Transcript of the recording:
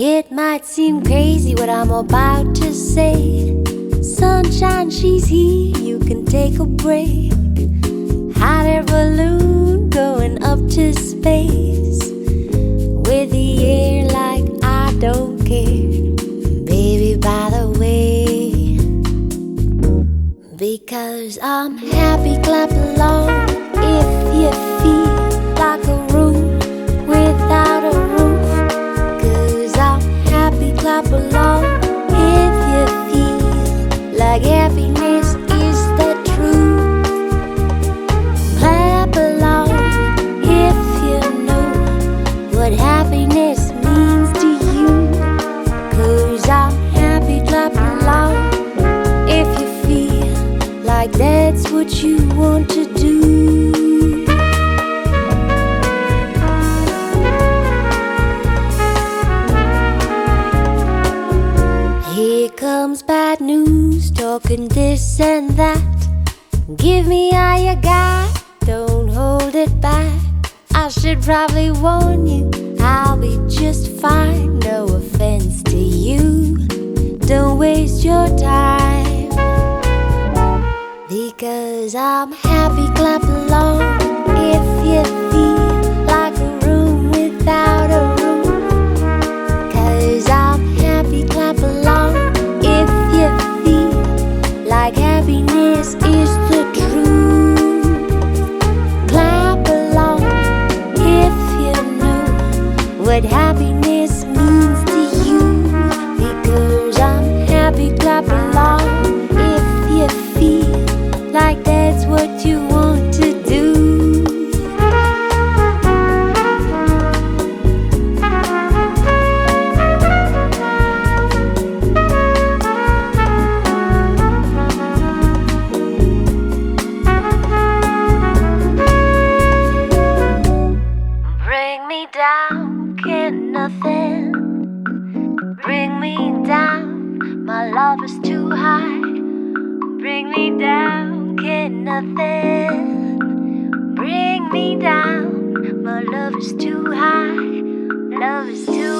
It might seem crazy what I'm about to say. Sunshine, she's here, you can take a break. Hot air balloon going up to space. Because I'm happy, clap along if you feel like a room without a roof. Cause I'm happy, clap along if you feel like happiness is the truth. Clap along if you know what happiness what you want to do. Here comes bad news, talking this and that. Give me all you got, don't hold it back. I should probably warn you, I'll be just fine. Because I'm happy, clap along if you feel like a room without a roof. Cause I'm happy, clap along if you feel like happiness is the truth. Clap along if you know what happiness nothing bring me down. My love is too high. Bring me down, can nothing bring me down. My love is too high. Love is too